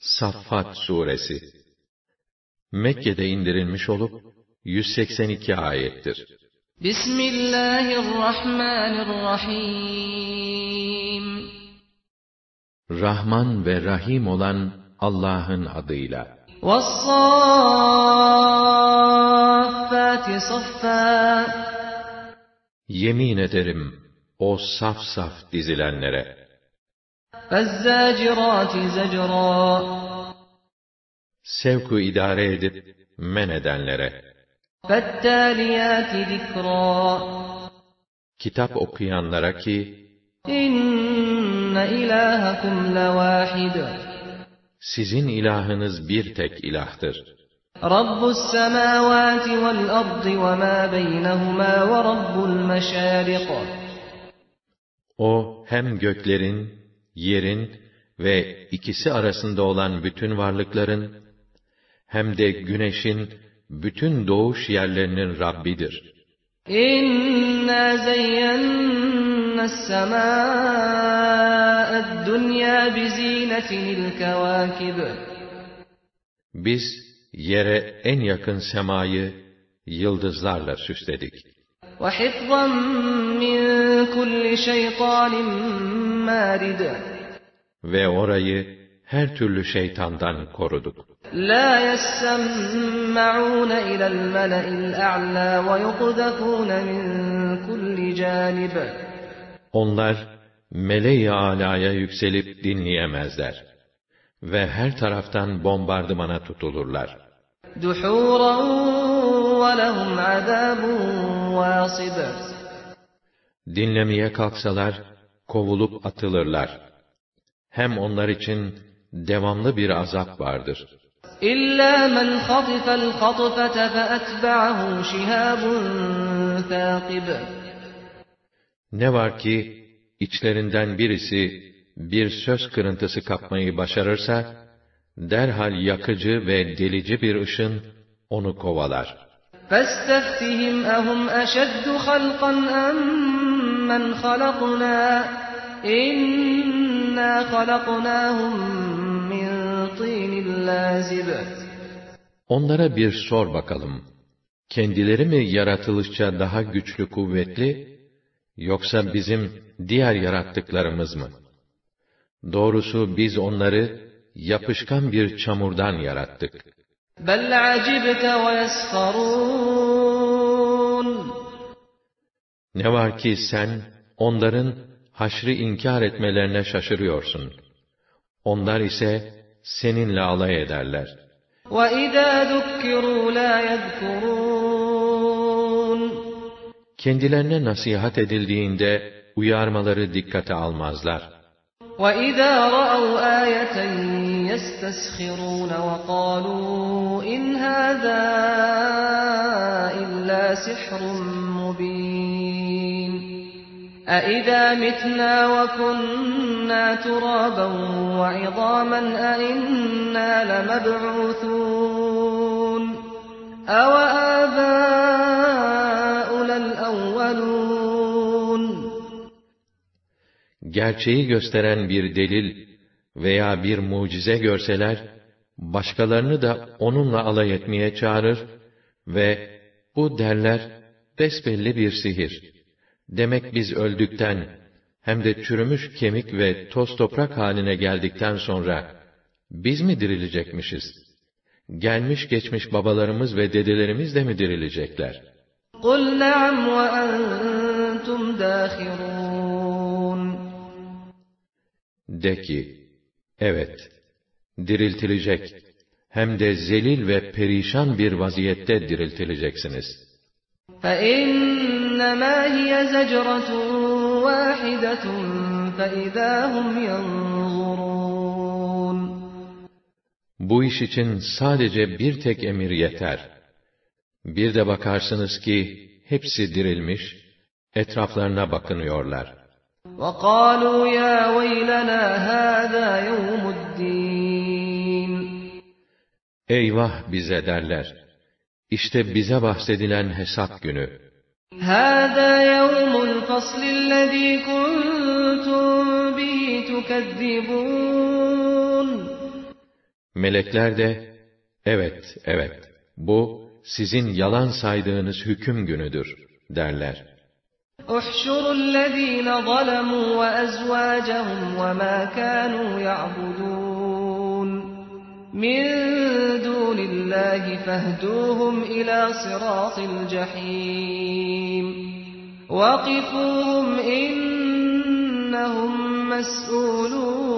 Saffat suresi Mekke'de indirilmiş olup 182 ayettir. Bismillahirrahmanirrahim Rahman ve Rahim olan Allah'ın adıyla. Yemin ederim o saf saf dizilenlere. فَالزَّاجِرَاتِ زَجْرًا Sevku idare edip men edenlere. فَالتَّالِيَاتِ ذِكْرًا Kitap okuyanlara ki إِنَّ إِلَٰهَكُمْ لَوَاحِدٌ sizin ilahınız bir tek ilahtır. رَبُّ السَّمَاوَاتِ وَالْأَرْضِ وَمَا بَيْنَهُمَا وَرَبُّ الْمَشَارِقِ O hem göklerin, yerin ve ikisi arasında olan bütün varlıkların hem de güneşin bütün doğuş yerlerinin Rabbidir. İnna zeyyenna semâ'ed dünya bizînetinil kevâkib. Biz yere en yakın semayı yıldızlarla süsledik. وَحِفْظًا مِّن كُلِّ شَيْطَانٍ مَّارِدٍ Ve orayı her türlü şeytandan koruduk. لَا يَسَّمَّعُونَ إِلَى الْمَلَإِ الْأَعْلَى وَيُقْذَفُونَ مِن كُلِّ جَانِبٍ Onlar meleği alaya yükselip dinleyemezler ve her taraftan bombardımana tutulurlar. دُحُورًا وَلَهُمْ عَذَابٌ وَاصِبٌ Dinlemeye kalksalar kovulup atılırlar. Hem onlar için devamlı bir azap vardır. إِلَّا مَنْ خَطِفَ الْخَطْفَةَ فَأَتْبَعَهُ شِهَابٌ ثَاقِبٌ Ne var ki içlerinden birisi bir söz kırıntısı kapmayı başarırsa derhal yakıcı ve delici bir ışın onu kovalar. فَاسْتَفْتِهِمْ أَهُمْ أَشَدُّ خَلْقًا أَمْ مَّنْ خَلَقْنَا إِنَّا خَلَقْنَاهُم مِّن طِينٍ لَّازِبٍ Onlara bir sor bakalım. Kendileri mi yaratılışça daha güçlü kuvvetli, yoksa bizim diğer yarattıklarımız mı? Doğrusu biz onları yapışkan bir çamurdan yarattık. بَلْ عَجِبْتَ وَيَسْخَرُونَ Ne var ki sen onların haşrı inkar etmelerine şaşırıyorsun. Onlar ise seninle alay ederler. وَإِذَا ذُكِّرُوا لَا يَذْكُرُونَ Kendilerine nasihat edildiğinde uyarmaları dikkate almazlar. وَإِذَا رَأَوْا آيَةً يَسْتَسْخِرُونَ وَقَالُوا إِنْ هَذَا إِلَّا سِحْرٌ مُّبِينٌ أَإِذَا مِتْنَا وَكُنَّا تُرَابًا وَعِظَامًا أَإِنَّا لَمَبْعُوثُونَ أَوَآبَاؤُنَا الْأَوَّلُونَ Gerçeği gösteren bir delil veya bir mucize görseler, başkalarını da onunla alay etmeye çağırır ve bu derler, besbelli bir sihir. Demek biz öldükten, hem de çürümüş kemik ve toz toprak haline geldikten sonra, biz mi dirilecekmişiz? Gelmiş geçmiş babalarımız ve dedelerimiz de mi dirilecekler? قُلْ نَعَمْ وَأَنْتُمْ دَاخِرُونَ De ki, evet, diriltilecek, hem de zelil ve perişan bir vaziyette diriltileceksiniz. فَإِنَّمَا هِيَ زَجْرَةٌ وَاحِدَةٌ فَإِذَا هُمْ يَنظُرُونَ Bu iş için sadece bir tek emir yeter. Bir de bakarsınız ki, hepsi dirilmiş, etraflarına bakınıyorlar. وَقَالُوا يَا وَيْلَنَا هَذَا يَوْمُ الدِّينِ Eyvah bize derler. İşte bize bahsedilen hesap günü. هَذَا يَوْمُ الْفَصْلِ الَّذ۪ي كُنْتُمْ بِهِ تُكَذِّبُونَ Melekler de, evet, evet, bu sizin yalan saydığınız hüküm günüdür, derler. احشروا الذين ظلموا وأزواجهم وما كانوا يعبدون من دون الله فاهدوهم إلى صراط الجحيم وقفوهم إنهم مسؤولون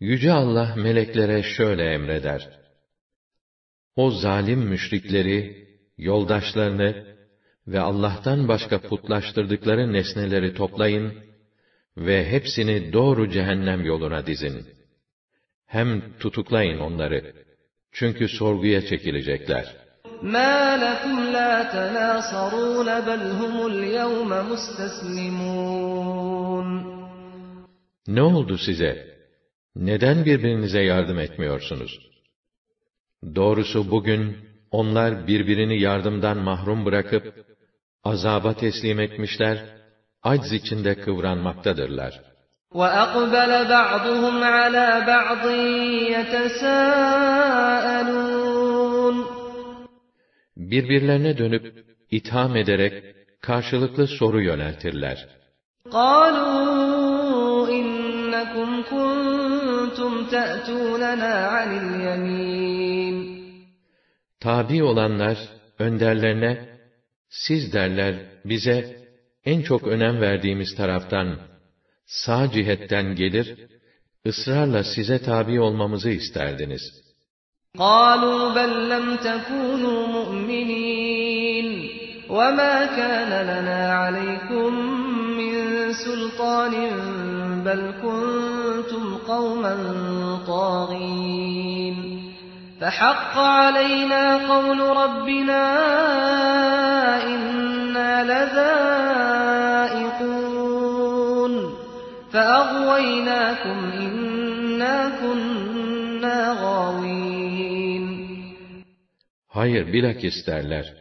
Yüce Allah meleklere şöyle emreder. O zalim müşrikleri, yoldaşlarını ve Allah'tan başka putlaştırdıkları nesneleri toplayın ve hepsini doğru cehennem yoluna dizin. Hem tutuklayın onları. Çünkü sorguya çekilecekler. مَا لَكُمْ لَا تَنَاصَرُونَ بَلْ هُمُ الْيَوْمَ مُسْتَسْلِمُونَ Ne oldu size? Neden birbirinize yardım etmiyorsunuz? Doğrusu bugün onlar birbirini yardımdan mahrum bırakıp azaba teslim etmişler, acz içinde kıvranmaktadırlar. وَأَقْبَلَ بَعْضُهُمْ عَلَى بَعْضٍ يَتَسَاءَلُونَ Birbirlerine dönüp itham ederek karşılıklı soru yöneltirler. قَالُوا إِنَّكُمْ كُنْتُمْ تَأْتُونَنَا عَنِ الْيَمِينِ Tabi olanlar önderlerine siz derler bize en çok önem verdiğimiz taraftan sağ cihetten gelir ısrarla size tabi olmamızı isterdiniz. قَالُوا بَلْ لَمْ تَكُونُوا مُؤْمِنِينَ وَمَا كَانَ لَنَا عَلَيْكُمْ مِنْ سُلْطَانٍ بَلْ كُنْتُمْ قَوْمًا طَاغِينَ فَحَقَّ عَلَيْنَا قَوْلُ رَبِّنَا إِنَّا لَذَائِقُونَ فَأَغْوَيْنَاكُمْ إِنَّا كُنَّا غَاوِينَ Hayır bilakis derler.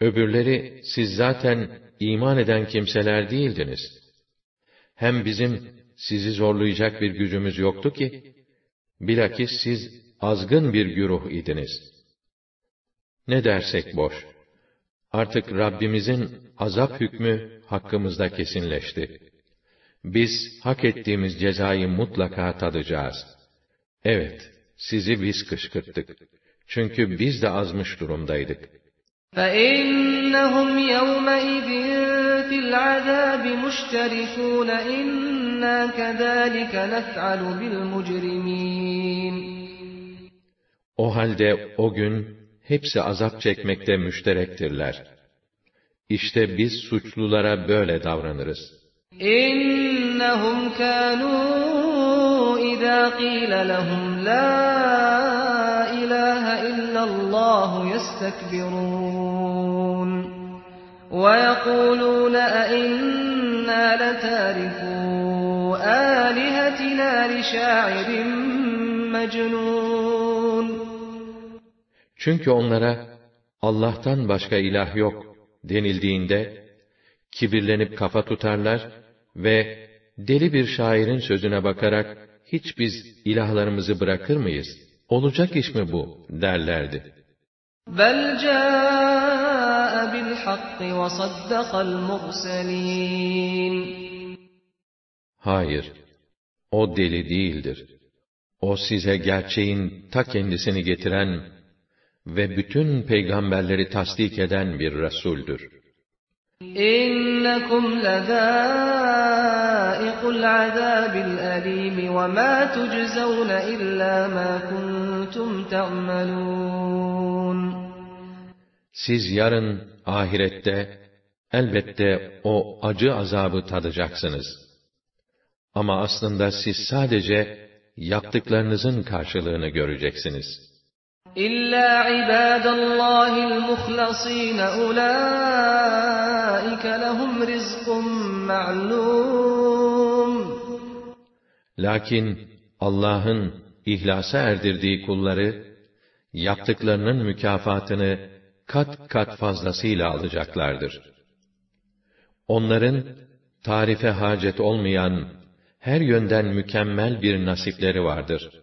Öbürleri siz zaten iman eden kimseler değildiniz. Hem bizim sizi zorlayacak bir gücümüz yoktu ki, bilakis siz azgın bir güruh idiniz. Ne dersek boş. Artık Rabbimizin azap hükmü hakkımızda kesinleşti. Biz hak ettiğimiz cezayı mutlaka tadacağız. Evet, sizi biz kışkırttık. Çünkü biz de azmış durumdaydık. فَإِنَّهُمْ يَوْمَئِذٍ فِي الْعَذَابِ مُشْتَرِكُونَ إِنَّا كَذَٰلِكَ نَفْعَلُ بِالْمُجْرِمِينَ O halde o gün hepsi azap çekmekte müşterektirler. İşte biz suçlulara böyle davranırız. إِنَّهُمْ كَانُوا إِذَا قِيلَ لَهُمْ لَا إِلَٰهَ إِلَّا اللَّهُ يَسْتَكْبِرُونَ وَيَقُولُونَ أَإِنَّا لَتَارِكُو آلِهَتِنَا لِشَاعِرٍ مَجْنُونَ Çünkü onlara Allah'tan başka ilah yok denildiğinde kibirlenip kafa tutarlar ve deli bir şairin sözüne bakarak hiç biz ilahlarımızı bırakır mıyız? Olacak iş mi bu derlerdi. بَلْ جَاءَ بِالْحَقِّ وَصَدَّقَ الْمُرْسَلِينَ Hayır, o deli değildir. O size gerçeğin ta kendisini getiren ve bütün peygamberleri tasdik eden bir resuldür. İnnekum ladâiqul azâbil alîm ve mâ tujzauna illâ mâ kuntum ta'malûn. Siz yarın ahirette elbette o acı azabı tadacaksınız. Ama aslında siz sadece yaptıklarınızın karşılığını göreceksiniz.'' İlla ibadallahil muhlasin ulaike lehum rizqun ma'lum. Lakin Allah'ın ihlasa erdirdiği kulları yaptıklarının mükafatını kat kat fazlasıyla alacaklardır. Onların tarife hacet olmayan her yönden mükemmel bir nasipleri vardır.''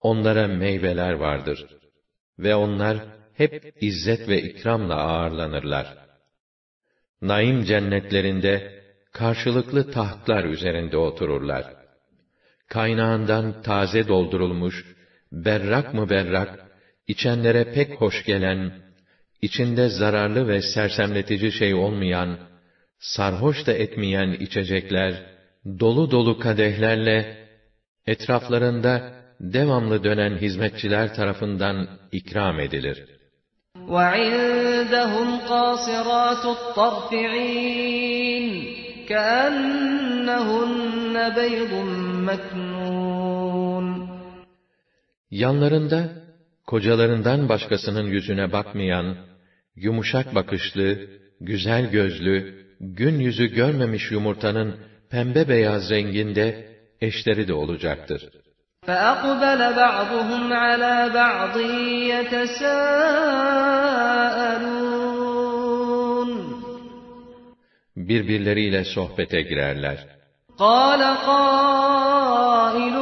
Onlara meyveler vardır. Ve onlar hep izzet ve ikramla ağırlanırlar. Naim cennetlerinde karşılıklı tahtlar üzerinde otururlar. Kaynağından taze doldurulmuş, berrak mı berrak, içenlere pek hoş gelen, içinde zararlı ve sersemletici şey olmayan, sarhoş da etmeyen içecekler, dolu dolu kadehlerle, etraflarında devamlı dönen hizmetçiler tarafından ikram edilir. وعندهم قاصرات الطرف عين كأنهن بيض مكنون Yanlarında, kocalarından başkasının yüzüne bakmayan, yumuşak bakışlı, güzel gözlü, gün yüzü görmemiş yumurtanın pembe beyaz renginde eşleri de olacaktır. فأقبل بعضهم على بعض يتساءلون Birbirleriyle sohbete girerler. قال قائل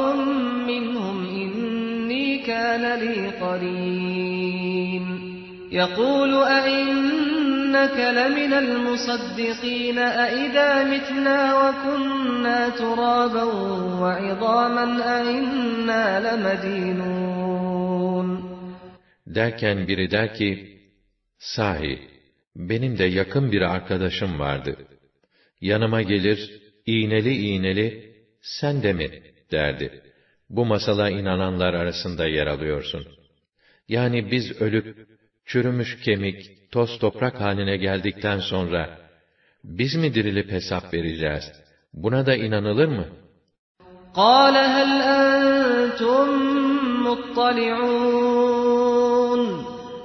منهم إني كان لي قرين يقول أئنك لمن المصدقين أئذا متنا وكنا ترابا وعظاما أئنا لمدينون Derken biri der ki, Sahi, benim de yakın bir arkadaşım vardı. Yanıma gelir, iğneli iğneli, sen de mi? derdi. Bu masala inananlar arasında yer alıyorsun. Yani biz ölüp, çürümüş kemik, toz toprak haline geldikten sonra, biz mi dirilip hesap vereceğiz? Buna da inanılır mı? قال هل أنتم مطلعون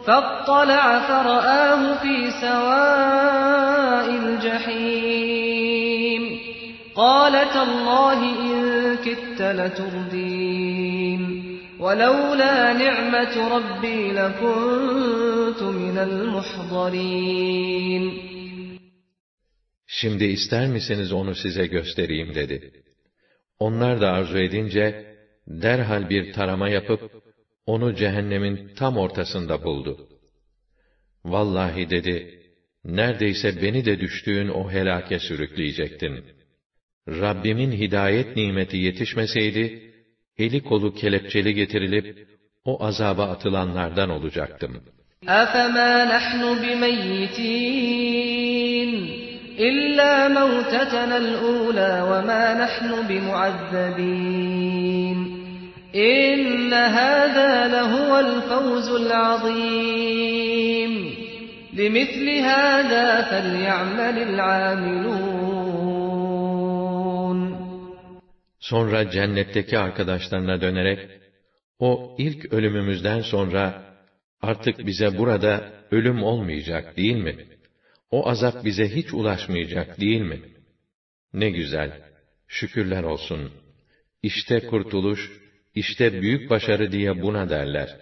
فاطلع فرآه في سواء الجحيم قال تالله إن كدت لتردين ولولا نعمة ربي لكنت من المحضرين Şimdi ister misiniz onu size göstereyim dedi. Onlar da arzu edince, derhal bir tarama yapıp, onu cehennemin tam ortasında buldu. Vallahi dedi, neredeyse beni de düştüğün o helake sürükleyecektin. Rabbimin hidayet nimeti yetişmeseydi, eli kolu kelepçeli getirilip, o azaba atılanlardan olacaktım. أفما نحن بميتين إلا موتتنا الأولى وما نحن بمعذبين إن هذا لهو الفوز العظيم لمثل هذا فليعمل العاملون Sonra cennetteki arkadaşlarına dönerek, o ilk ölümümüzden sonra, artık bize burada ölüm olmayacak değil mi? O azap bize hiç ulaşmayacak değil mi? Ne güzel, şükürler olsun. İşte kurtuluş, işte büyük başarı diye buna derler.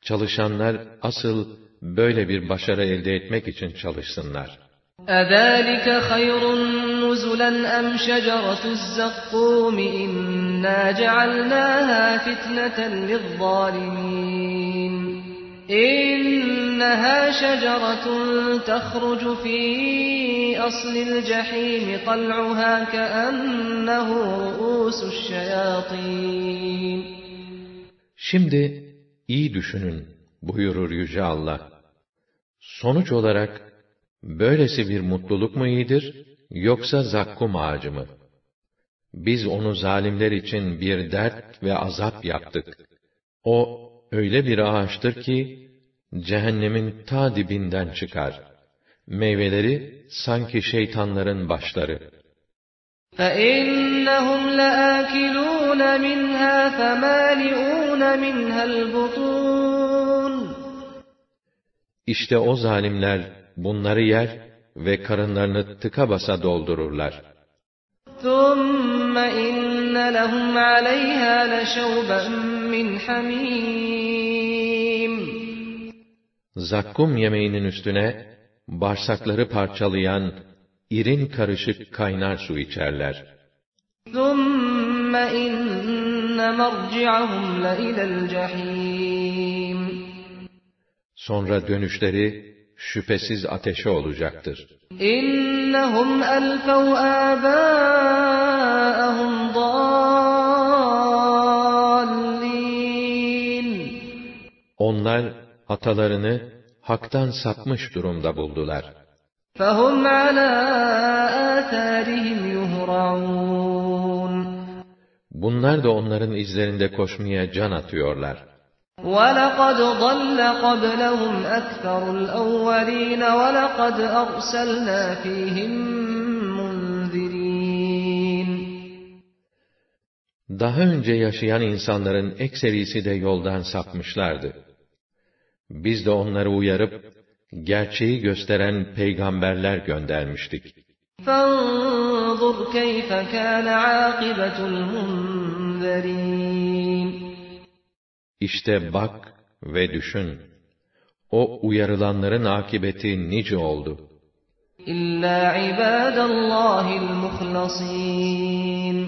Çalışanlar asıl böyle bir başarı elde etmek için çalışsınlar. أذلك خير نزلا أم شجرة الزقوم إنا جعلناها فتنة للظالمين إنها شجرة تخرج في أصل الجحيم طلعها كأنه رؤوس الشياطين Şimdi iyi düşünün buyurur Yüce Allah. Sonuç olarak böylesi bir mutluluk mu iyidir yoksa zakkum ağacı mı? Biz onu zalimler için bir dert ve azap yaptık. O öyle bir ağaçtır ki cehennemin ta dibinden çıkar. Meyveleri sanki şeytanların başları. فإنهم لآكلون منها فمالئون منها البطون İşte o zalimler bunları yer ve karınlarını tıka basa doldururlar. ثم إن لهم عليها لشوبا من حميم Zakkum yemeğinin üstüne bağırsakları parçalayan irin karışık kaynar su içerler. ثم إن مرجعهم لإلى الجحيم Sonra dönüşleri şüphesiz ateşe olacaktır. إنهم ألفوا آباءهم ضالين Onlar atalarını haktan sapmış durumda buldular. فهم على آثارهم يهرعون Bunlar da onların izlerinde koşmaya can atıyorlar. وَلَقَدْ ضَلَّ قَبْلَهُمْ أَكْثَرُ الْأَوَّلِينَ وَلَقَدْ أَرْسَلْنَا فِيهِمْ مُنذِرِينَ Daha önce yaşayan insanların ekserisi de yoldan sapmışlardı. Biz de onları uyarıp, gerçeği gösteren peygamberler göndermiştik. فَانظُرْ كَيْفَ كَانَ عَاقِبَةُ الْمُنذَرِينَ işte bak ve düşün. O uyarılanların akibeti nice oldu. İlla ibadallahil muhlasin.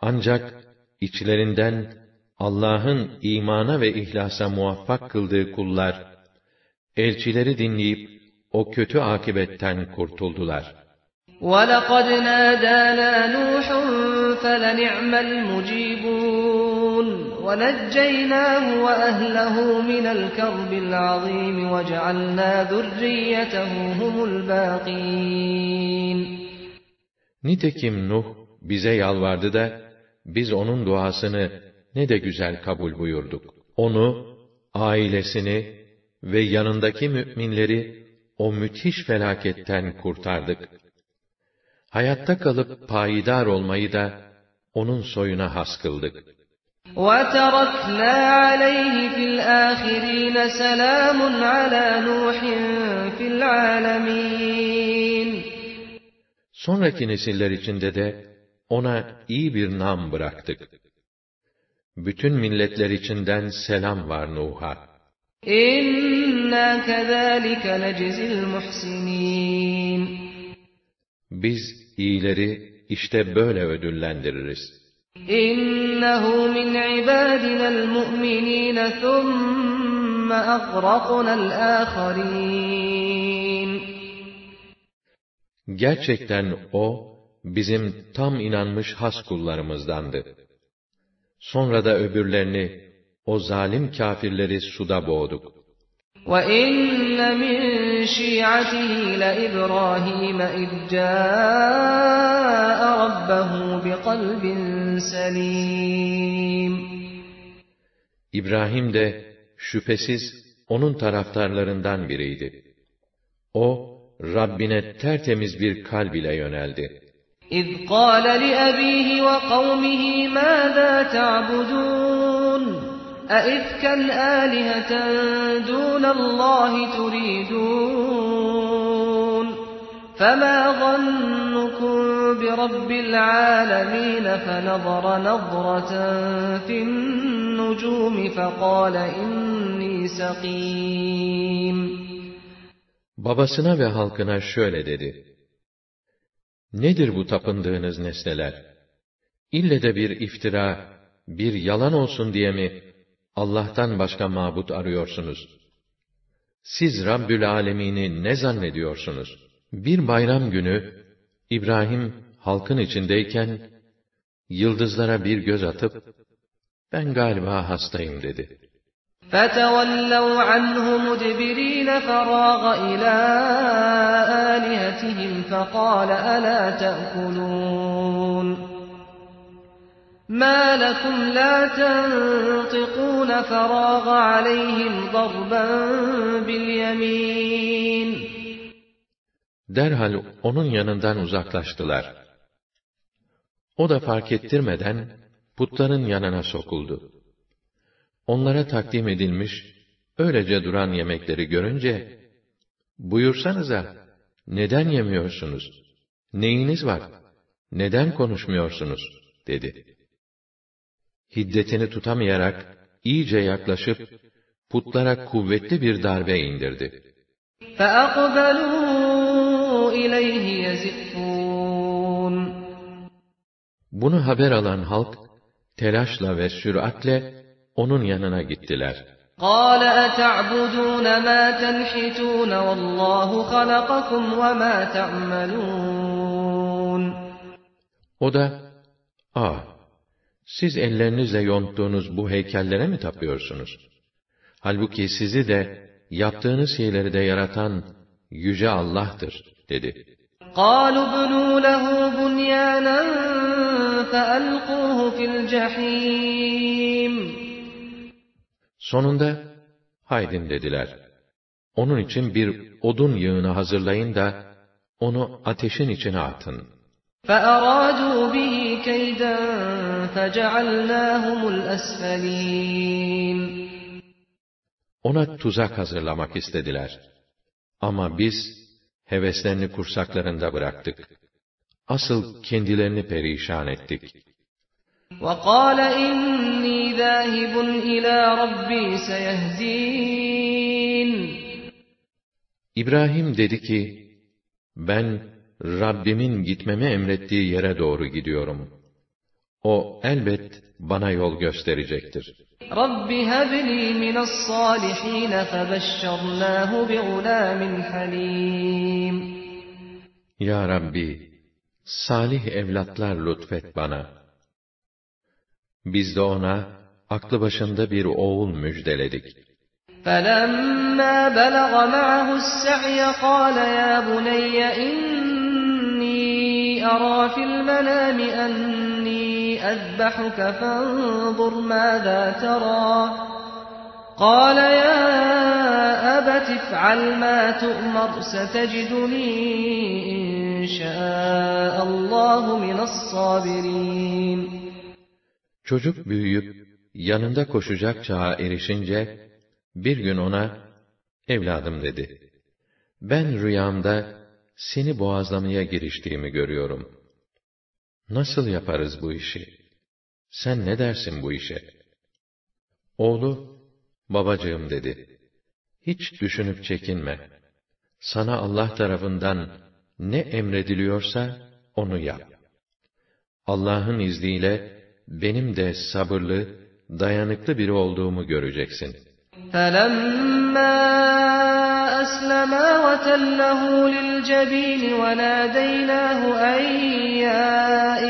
Ancak içlerinden Allah'ın imana ve ihlasa muvaffak kıldığı kullar, elçileri dinleyip o kötü akibetten kurtuldular. وَلَقَدْ نَادَانَا نُوحٌ فَلَنِعْمَ الْمُجِيبُونَ وَنَجَّيْنَاهُ وَأَهْلَهُ مِنَ الْكَرْبِ الْعَظِيمِ وَجَعَلْنَا ذُرِّيَّتَهُ هُمُ الْبَاقِينَ Nitekim Nuh bize yalvardı da, biz onun duasını ne de güzel kabul buyurduk. Onu, ailesini ve yanındaki müminleri o müthiş felaketten kurtardık. Hayatta kalıp payidar olmayı da onun soyuna has kıldık. وَتَرَكْنَا عَلَيْهِ فِي الْآخِرِينَ سَلَامٌ عَلَى نُوحٍ فِي الْعَالَمِينَ Sonraki nesiller içinde de ona iyi bir nam bıraktık. Bütün milletler içinden selam var Nuh'a. إِنَّا كَذَٰلِكَ نَجْزِي الْمُحْسِنِينَ Biz iyileri işte böyle ödüllendiririz. إِنَّهُ مِنْ عِبَادِنَا الْمُؤْمِنِينَ ثُمَّ أَغْرَقْنَا الْآخَرِينَ Gerçekten o, bizim tam inanmış has kullarımızdandı. Sonra da öbürlerini, o zalim kafirleri suda boğduk. وَإِنَّ مِنْ شِيعَتِهِ لَإِبْرَاهِيمَ إِذْ جَاءَ رَبَّهُ بِقَلْبٍ سَلِيمٍ İbrahim de şüphesiz onun taraftarlarından biriydi. O, Rabbine tertemiz bir kalb ile yöneldi. إِذْ قَالَ لِأَبِيهِ وَقَوْمِهِ مَاذَا تَعْبُدُونَ أَئِفْكًا آلِهَةً دُونَ اللَّهِ تُرِيدُونَ فَمَا ظَنُّكُمْ بِرَبِّ الْعَالَمِينَ فَنَظَرَ نَظْرَةً فِي النُّجُومِ فَقَالَ إِنِّي سَقِيمٌ Babasına ve halkına şöyle dedi. Nedir bu tapındığınız nesneler? İlle de bir iftira, bir yalan olsun diye mi Allah'tan başka mabut arıyorsunuz? Siz Rabbül Alemin'i ne zannediyorsunuz? Bir bayram günü İbrahim halkın içindeyken yıldızlara bir göz atıp ben galiba hastayım dedi. فَتَوَلَّوْا عَنْهُ مُدْبِرِينَ فَرَاغَ إِلَىٰ آلِهَتِهِمْ فَقَالَ أَلَا تَأْكُلُونَ مَا لَكُمْ لَا تَنطِقُونَ فَرَاغَ عَلَيْهِمْ ضَرْبًا بِالْيَمِينِ Derhal onun yanından uzaklaştılar. O da fark ettirmeden putların yanına sokuldu. Onlara takdim edilmiş, öylece duran yemekleri görünce, buyursanıza, neden yemiyorsunuz? Neyiniz var? Neden konuşmuyorsunuz? dedi. Hiddetini tutamayarak, iyice yaklaşıp, putlara kuvvetli bir darbe indirdi. فَأَقْبَلُوا إِلَيْهِ يَزِفُّونَ Bunu haber alan halk, telaşla ve süratle onun yanına gittiler. قَالَ أَتَعْبُدُونَ مَا تَنْحِتُونَ وَاللّٰهُ خَلَقَكُمْ وَمَا تَعْمَلُونَ O da, ''Aa, siz ellerinizle yonttuğunuz bu heykellere mi tapıyorsunuz? Halbuki sizi de, yaptığınız şeyleri de yaratan Yüce Allah'tır.'' dedi. قَالُوا ابْنُوا لَهُ بُنْيَانًا فَأَلْقُوهُ فِي الْجَحِيمِ Sonunda, haydin dediler. Onun için bir odun yığını hazırlayın da, onu ateşin içine atın. فَأَرَادُوا بِهِ كَيْدًا فَجَعَلْنَاهُمُ الْأَسْفَلِينَ Ona tuzak hazırlamak istediler. Ama biz, heveslerini kursaklarında bıraktık. Asıl kendilerini perişan ettik. وَقَالَ إِنِّي ذَاهِبٌ إِلَى رَبِّي سَيَهْدِينِ İbrahim dedi ki, ben Rabbimin gitmemi emrettiği yere doğru gidiyorum. O elbet bana yol gösterecektir. رَبِّ هَبْ لِي مِنَ الصَّالِحِينَ فَبَشَّرْنَاهُ بِغُلَامٍ حَلِيمٍ Ya Rabbi, salih evlatlar lütfet bana. Biz de ona, aklı başında bir oğul müjdeledik. فَلَمَّا بَلَغَ مَعَهُ السَّعْيَ قَالَ يَا بُنَيَّ إِنِّي أَرَىٰ فِي الْمَنَامِ أَنِّي أَذْبَحُكَ فَانظُرْ مَاذَا تَرَىٰ قَالَ يَا أَبَتِ افْعَلْ مَا تُؤْمَرُ سَتَجِدُنِي إِن شَاءَ اللّٰهُ مِنَ الصَّابِرِينَ Çocuk büyüyüp, yanında koşacak çağa erişince, bir gün ona, evladım dedi. Ben rüyamda, seni boğazlamaya giriştiğimi görüyorum. Nasıl yaparız bu işi? Sen ne dersin bu işe? Oğlu, babacığım dedi. Hiç düşünüp çekinme. Sana Allah tarafından ne emrediliyorsa onu yap. Allah'ın izniyle benim de sabırlı, dayanıklı biri olduğumu göreceksin. فَلَمَّا أَسْلَمَا وَتَلَّهُ لِلْجَبِينِ وَنَادَيْنَاهُ أَن يَا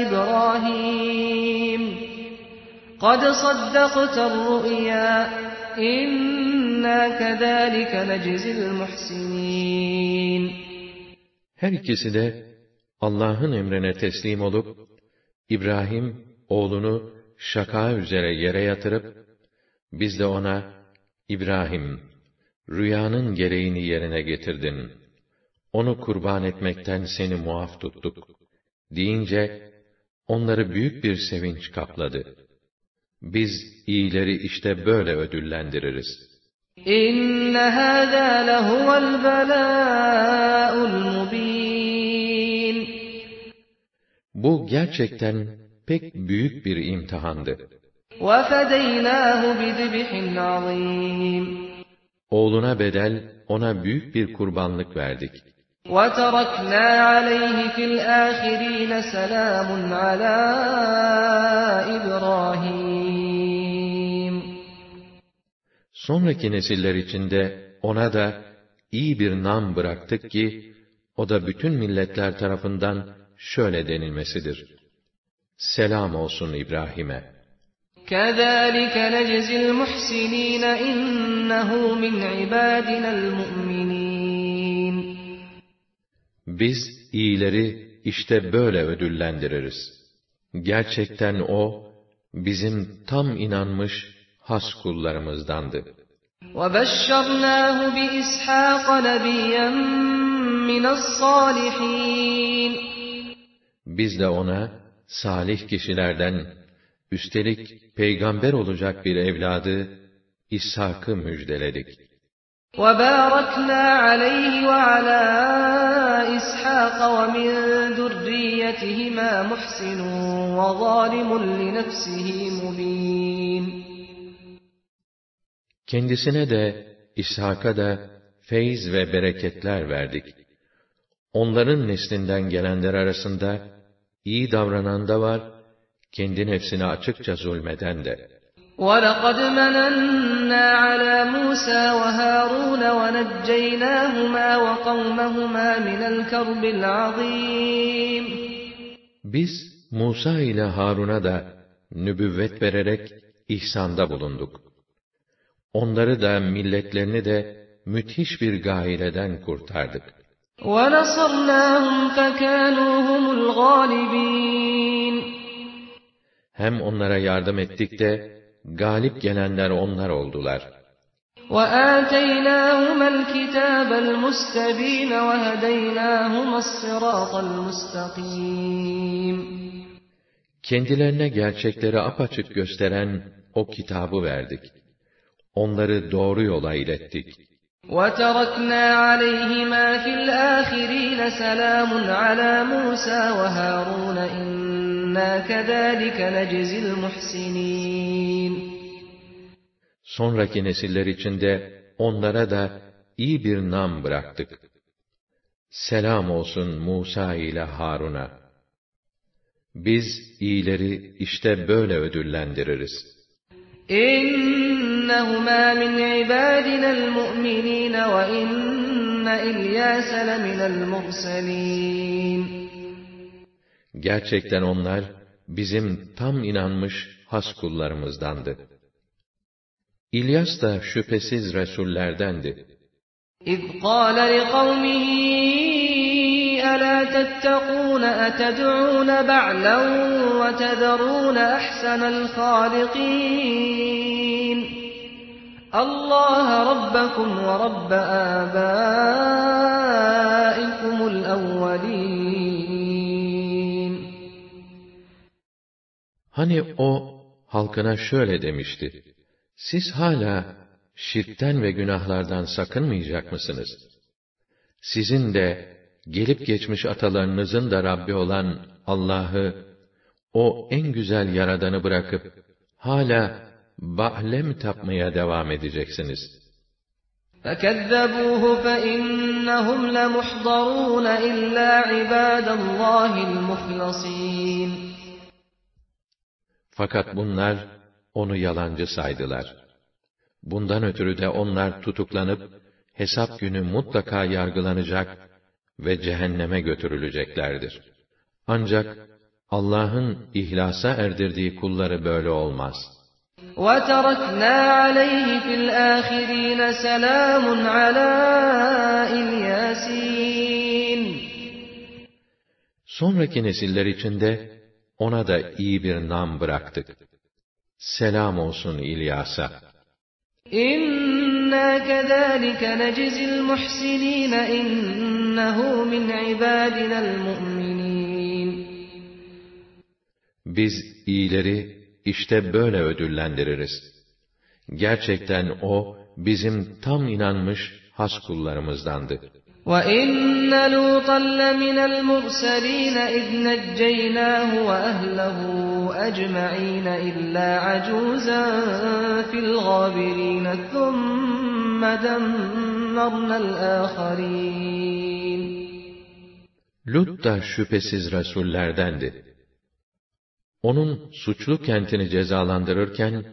إِبْرَاهِيمُ قَدْ صَدَّقْتَ الرُّؤْيَا إِنَّا كَذَٰلِكَ نَجْزِي الْمُحْسِنِينَ Her ikisi de Allah'ın emrine teslim olup, İbrahim oğlunu şaka üzere yere yatırıp, biz de ona, İbrahim, rüyanın gereğini yerine getirdin. Onu kurban etmekten seni muaf tuttuk. Deyince, onları büyük bir sevinç kapladı. Biz iyileri işte böyle ödüllendiririz. إِنَّ هَذَا لَهُوَ الْبَلَاءُ الْمُبِينُ Bu gerçekten pek büyük bir imtihandı. وَفَدَيْنَاهُ بِذِبْحٍ عَظِيمٍ Oğluna bedel, ona büyük bir kurbanlık verdik. وَتَرَكْنَا عَلَيْهِ فِي الْآخِرِينَ سَلَامٌ عَلَى إِبْرَاهِيمَ Sonraki nesiller içinde ona da iyi bir nam bıraktık ki, o da bütün milletler tarafından şöyle denilmesidir. Selam olsun İbrahim'e. كَذَٰلِكَ نَجْزِي الْمُحْسِنِينَ إِنَّهُ مِنْ عِبَادِنَا الْمُؤْمِنِينَ Biz iyileri işte böyle ödüllendiririz. Gerçekten o, bizim tam inanmış has kullarımızdandı. وَبَشَّرْنَاهُ بِإِسْحَاقَ نَبِيًّا مِنَ الصَّالِحِينَ Biz de ona, salih kişilerden, üstelik peygamber olacak bir evladı, İshak'ı müjdeledik. وَبَارَكْنَا عَلَيْهِ وَعَلَى إِسْحَاقَ وَمِنْ ذُرِّيَّتِهِمَا مُحْسِنٌ وَظَالِمٌ لِنَفْسِهِ مُبِينٌ Kendisine de, İshak'a da feyz ve bereketler verdik. Onların neslinden gelenler arasında, iyi davranan da var, kendi nefsine açıkça zulmeden de. وَلَقَدْ مَنَنَّا عَلَى مُوسَى وَهَارُونَ وَنَجَّيْنَاهُمَا وَقَوْمَهُمَا مِنَ الْكَرْبِ الْعَظِيمِ Biz, Musa ile Harun'a da nübüvvet vererek ihsanda bulunduk. Onları da milletlerini de müthiş bir gaileden kurtardık. وَنَصَرْنَاهُمْ فَكَانُوا هُمُ الْغَالِبِينَ Hem onlara yardım ettik de, galip gelenler onlar oldular. وَآتَيْنَاهُمَا الْكِتَابَ الْمُسْتَبِينَ وَهَدَيْنَاهُمَا الصِّرَاطَ الْمُسْتَقِيمَ Kendilerine gerçekleri apaçık gösteren o kitabı verdik. Onları doğru yola ilettik. وَتَرَكْنَا عَلَيْهِمَا فِي الْآخِرِينَ سَلَامٌ عَلَى مُوسَى وَهَارُونَ Sonraki nesiller içinde onlara da iyi bir nam bıraktık. Selam olsun Musa ile Harun'a. Biz iyileri işte böyle ödüllendiririz. İnnehumâ min ibâdinel mu'minîne ve inne İlyâse leminel murselîn. Gerçekten onlar bizim tam inanmış has kullarımızdandı. İlyas da şüphesiz resullerdendi. İz qâle li kavmihi elâ tettekûne eted'ûne ba'len ve tederûne ehsenel hâlikîn. Allah rabbakum ve rabb âbâikumul evvelîn. Hani o halkına şöyle demişti. Siz hala şirkten ve günahlardan sakınmayacak mısınız? Sizin de gelip geçmiş atalarınızın da Rabbi olan Allah'ı, o en güzel yaradanı bırakıp, hala Ba'lem tapmaya devam edeceksiniz. فَكَذَّبُوهُ فَإِنَّهُمْ لَمُحْضَرُونَ إِلَّا عِبَادَ اللَّهِ الْمُخْلَصِينَ Fakat bunlar, onu yalancı saydılar. Bundan ötürü de onlar tutuklanıp, hesap günü mutlaka yargılanacak ve cehenneme götürüleceklerdir. Ancak Allah'ın ihlasa erdirdiği kulları böyle olmaz. وَتَرَكْنَا عَلَيْهِ فِي الْآخِرِينَ سَلَامٌ عَلَى الْيَاسِينَ Sonraki nesiller içinde ona da iyi bir nam bıraktık. Selam olsun İlyas'a. İnna kezalike necizil muhsinine innehu min ibadinel mu'minin. Biz iyileri işte böyle ödüllendiririz. Gerçekten o bizim tam inanmış has kullarımızdandı. وَإِنَّ لُوطًا لَّمِنَ الْمُرْسَلِينَ إِذْ نَجَّيْنَاهُ وَأَهْلَهُ أَجْمَعِينَ إِلَّا عَجُوزًا فِي الْغَابِرِينَ ثُمَّ دَمَّرْنَا الْآخَرِينَ Lut da şüphesiz Resullerdendi. Onun suçlu kentini cezalandırırken,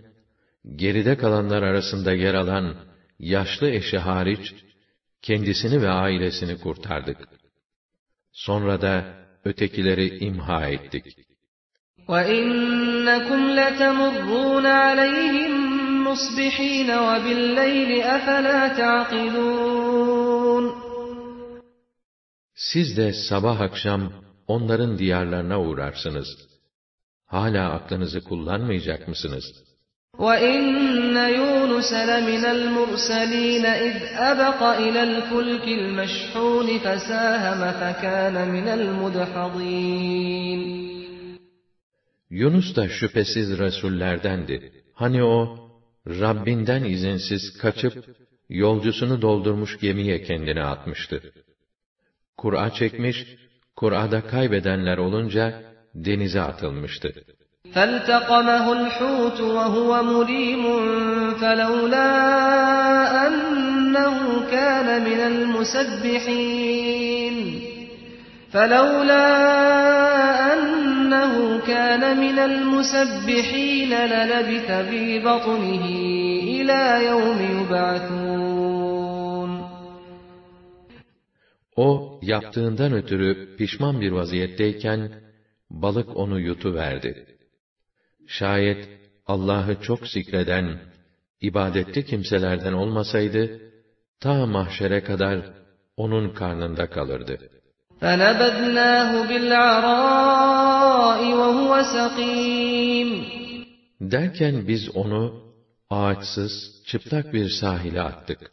geride kalanlar arasında yer alan yaşlı eşi hariç, kendisini ve ailesini kurtardık. Sonra da ötekileri imha ettik. وَإِنَّكُمْ لَتَمُرُّونَ عَلَيْهِمْ مُصْبِحِينَ وَبِاللَّيْلِ أَفَلَا تَعْقِلُونَ Siz de sabah akşam onların diyarlarına uğrarsınız. Hala aklınızı kullanmayacak mısınız? وَإِنَّ يُونُسَ لَمِنَ الْمُرْسَلِينَ إِذْ أَبَقَ إِلَى الْفُلْكِ الْمَشْحُونِ فَسَاهَمَ فَكَانَ مِنَ الْمُدْحَضِينَ Yunus da şüphesiz Resullerdendi. Hani o, Rabbinden izinsiz kaçıp, yolcusunu doldurmuş gemiye kendini atmıştı. Kur'a çekmiş, Kur'a'da kaybedenler olunca, denize atılmıştı. فَالْتَقَمَهُ الْحُوتُ وَهُوَ مُلِيمٌ فَلَوْلَا أَنَّهُ كَانَ مِنَ الْمُسَبِّحِينَ فَلَوْلَا أَنَّهُ كَانَ مِنَ الْمُسَبِّحِينَ لَلَبِثَ فِي بَطْنِهِ إِلَى يَوْمِ يُبْعَثُونَ O, yaptığından ötürü pişman bir vaziyetteyken, balık onu yutuverdi. Şayet Allah'ı çok zikreden, ibadetli kimselerden olmasaydı, ta mahşere kadar onun karnında kalırdı. فَنَبَذْنَاهُ بِالْعَرَاءِ وَهُوَ سَقِيمٌ Derken biz onu ağaçsız, çıplak bir sahile attık.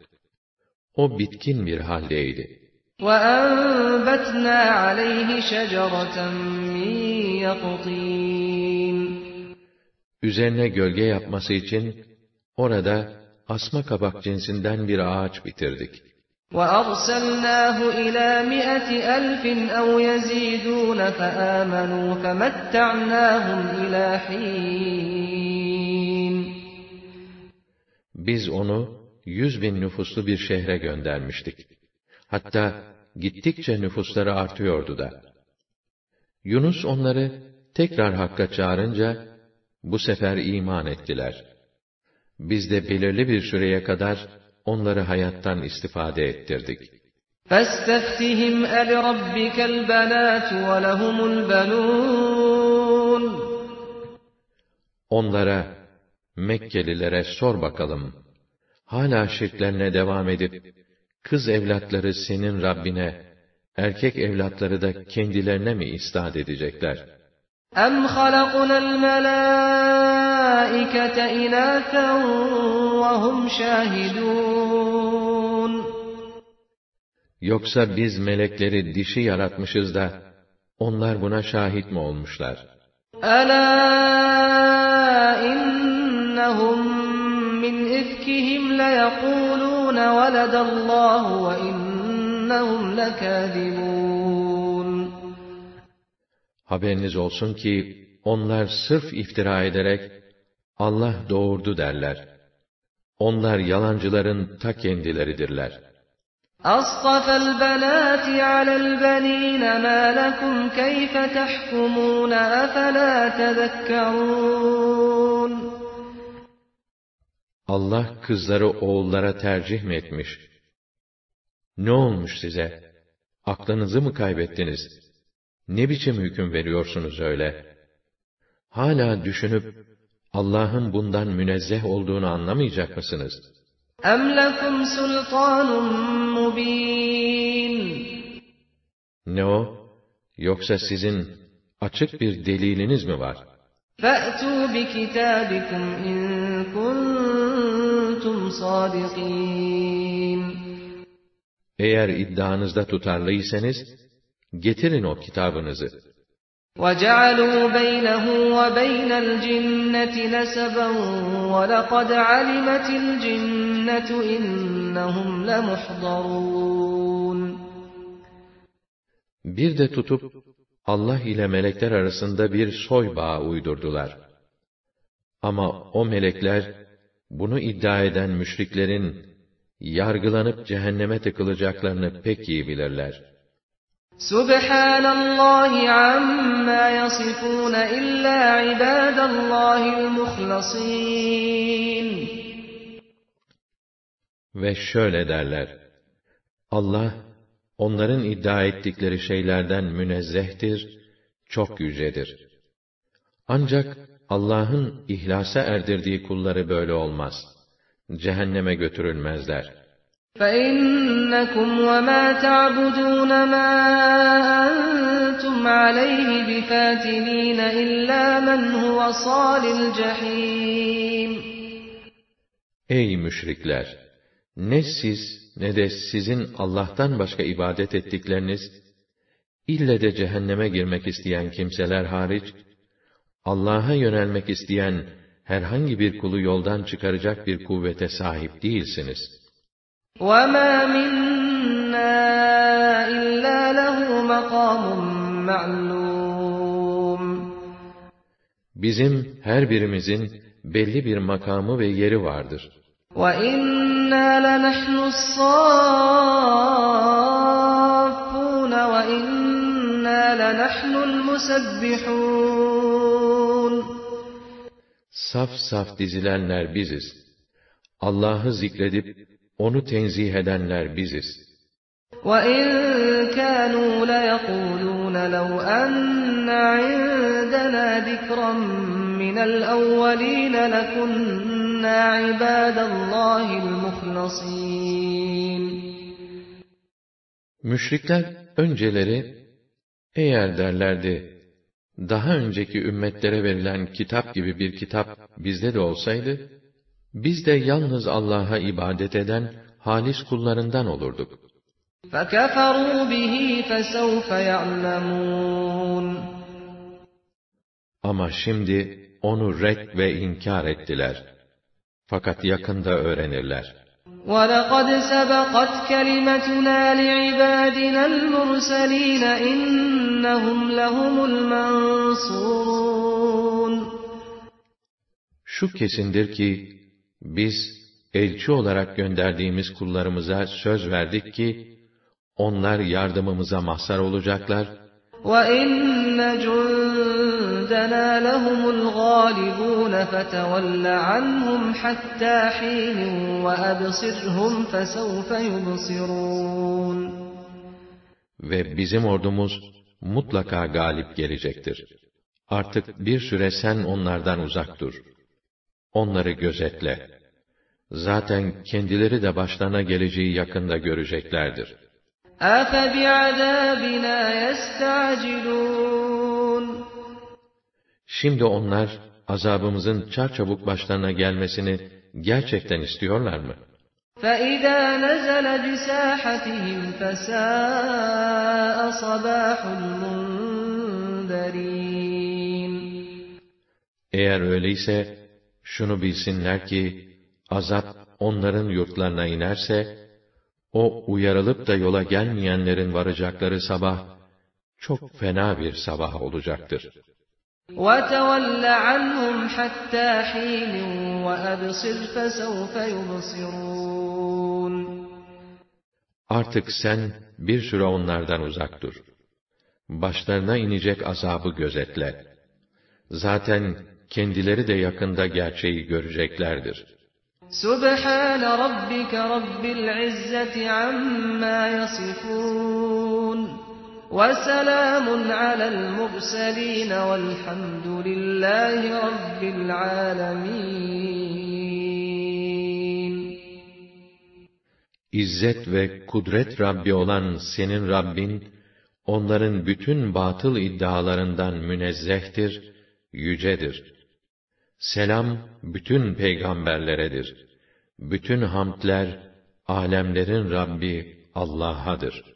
O bitkin bir haldeydi. وَأَنبَتْنَا عَلَيْهِ شَجَرَةً مِّن يَقْطِينٍ Üzerine gölge yapması için orada asma kabak cinsinden bir ağaç bitirdik. وَأَرْسَلْنَاهُ إِلَى مِائَةِ أَلْفٍ أَوْ يَزِيدُونَ فَآمَنُوا فَمَتَّعْنَاهُمْ إِلَى حِينٍ Biz onu yüz bin nüfuslu bir şehre göndermiştik. Hatta gittikçe nüfusları artıyordu da. Yunus onları tekrar Hakk'a çağırınca, bu sefer iman ettiler. Biz de belirli bir süreye kadar onları hayattan istifade ettirdik. فَاسْتَفْتِهِمْ أَلِرَبِّكَ الْبَنَاتُ وَلَهُمُ الْبَنُونَ Onlara, Mekkelilere sor bakalım, hala şirklerine devam edip, kız evlatları senin Rabbine, erkek evlatları da kendilerine mi istat edecekler? أَمْ خَلَقْنَا الْمَلَائِكَةَ إِنَاثًا وَهُمْ شَاهِدُونَ Yoksa biz melekleri dişi yaratmışız da, onlar buna şahit mi olmuşlar? أَلَا إِنَّهُمْ مِنْ إِفْكِهِمْ لَيَقُولُونَ وَلَدَ اللَّهُ وَإِنَّهُمْ لَكَاذِبُونَ Haberiniz olsun ki, onlar sırf iftira ederek, Allah doğurdu derler. Onlar yalancıların ta kendileridirler. أَصْطَفَى الْبَنَاتِ عَلَى الْبَنِينَ مَا لَكُمْ كَيْفَ تَحْكُمُونَ أَفَلَا تَذَكَّرُونَ Allah kızları oğullara tercih mi etmiş? Ne olmuş size? Aklınızı mı kaybettiniz? Ne biçim hüküm veriyorsunuz öyle? Hala düşünüp, Allah'ın bundan münezzeh olduğunu anlamayacak mısınız? أَمْ لَكُمْ سُلْطَانٌ مُّبِينٌ Ne o? Yoksa sizin açık bir deliliniz mi var? فَأْتُوا بِكِتَابِكُمْ إِن كُنتُمْ صَادِقِينَ Eğer iddianızda tutarlıysanız, getirin o kitabınızı. وَجَعَلُوا بَيْنَهُ وَبَيْنَ الْجِنَّةِ نَسَبًا وَلَقَدْ عَلِمَتِ الْجِنَّةُ إِنَّهُمْ لَمُحْضَرُونَ Bir de tutup, Allah ile melekler arasında bir soy bağı uydurdular. Ama o melekler, bunu iddia eden müşriklerin, yargılanıp cehenneme tıkılacaklarını pek iyi bilirler. Subhanallahi amma yasifun illa ibadallahil muhlasin. Ve şöyle derler. Allah onların iddia ettikleri şeylerden münezzehtir, çok yücedir. Ancak Allah'ın ihlasa erdirdiği kulları böyle olmaz. Cehenneme götürülmezler.'' فَإِنَّكُمْ وَمَا تَعْبُدُونَ مَا أَنْتُمْ عَلَيْهِ بِفَاتِنِينَ إِلَّا مَنْ هُوَ صَالِ الْجَحِيمِ Ey müşrikler! Ne siz ne de sizin Allah'tan başka ibadet ettikleriniz, ille de cehenneme girmek isteyen kimseler hariç, Allah'a yönelmek isteyen herhangi bir kulu yoldan çıkaracak bir kuvvete sahip değilsiniz. وَمَا مِنَّا إِلَّا لَهُ مَقَامٌ مَعْلُومٌ Bizim her birimizin belli bir makamı ve yeri vardır. وَإِنَّا لَنَحْنُ الصَّافُّونَ وَإِنَّا لَنَحْنُ الْمُسَبِّحُونَ Saf saf dizilenler biziz. Allah'ı zikredip onu tenzih edenler biziz. وَإِن كَانُوا لَيَقُولُونَ لَوْ أَنَّ عِندَنَا ذِكْرًا مِّنَ الْأَوَّلِينَ لَكُنَّا عِبَادَ اللّٰهِ الْمُخْلَصِينَ Müşrikler önceleri, eğer derlerdi, daha önceki ümmetlere verilen kitap gibi bir kitap bizde de olsaydı, biz de yalnız Allah'a ibadet eden halis kullarından olurduk. فَكَفَرُوا بِهِ فَسَوْفَ يَعْلَمُونَ Ama şimdi onu red ve inkar ettiler. Fakat yakında öğrenirler. وَلَقَدْ سَبَقَتْ كَلِمَتُنَا لِعِبَادِنَا الْمُرْسَلِينَ إِنَّهُمْ لَهُمُ الْمَنْصُورُونَ Şu kesindir ki, biz elçi olarak gönderdiğimiz kullarımıza söz verdik ki, onlar yardımımıza mahzar olacaklar وَإِنَّ جُندَنَا لَهُمُ الْغَالِبُونَ فَتَوَلَّ عَنْهُمْ حَتَّى حِينٍ وَأَبْصِرْهُمْ فَسَوْفَ يُبْصِرُونَ ve bizim ordumuz mutlaka galip gelecektir. Artık bir süre sen onlardan uzak dur. Onları gözetle. Zaten kendileri de başlarına geleceği yakında göreceklerdir. أَفَبِعَذَابِنَا يَسْتَعْجِلُونَ Şimdi onlar azabımızın çarçabuk başlarına gelmesini gerçekten istiyorlar mı? فَإِذَا نَزَلَ بِسَاحَتِهِمْ فَسَاءَ صَبَاحُ الْمُنذَرِينَ Eğer öyleyse şunu bilsinler ki azap onların yurtlarına inerse o uyarılıp da yola gelmeyenlerin varacakları sabah çok fena bir sabah olacaktır. وَتَوَلَّ عَنْهُمْ حَتَّى حِينٍ وَأَبْصِرْ فَسَوْفَ يُبْصِرُونَ Artık sen bir süre onlardan uzak dur. Başlarına inecek azabı gözetle. Zaten kendileri de yakında gerçeği göreceklerdir. Subhane rabbike rabbil izzeti amma yasifun. Ve selamun alel murselin velhamdülillahi rabbil alemin. İzzet ve kudret Rabbi olan senin Rabbin, onların bütün batıl iddialarından münezzehtir, yücedir.'' Selam bütün peygamberleredir. Bütün hamdler alemlerin Rabbi Allah'adır.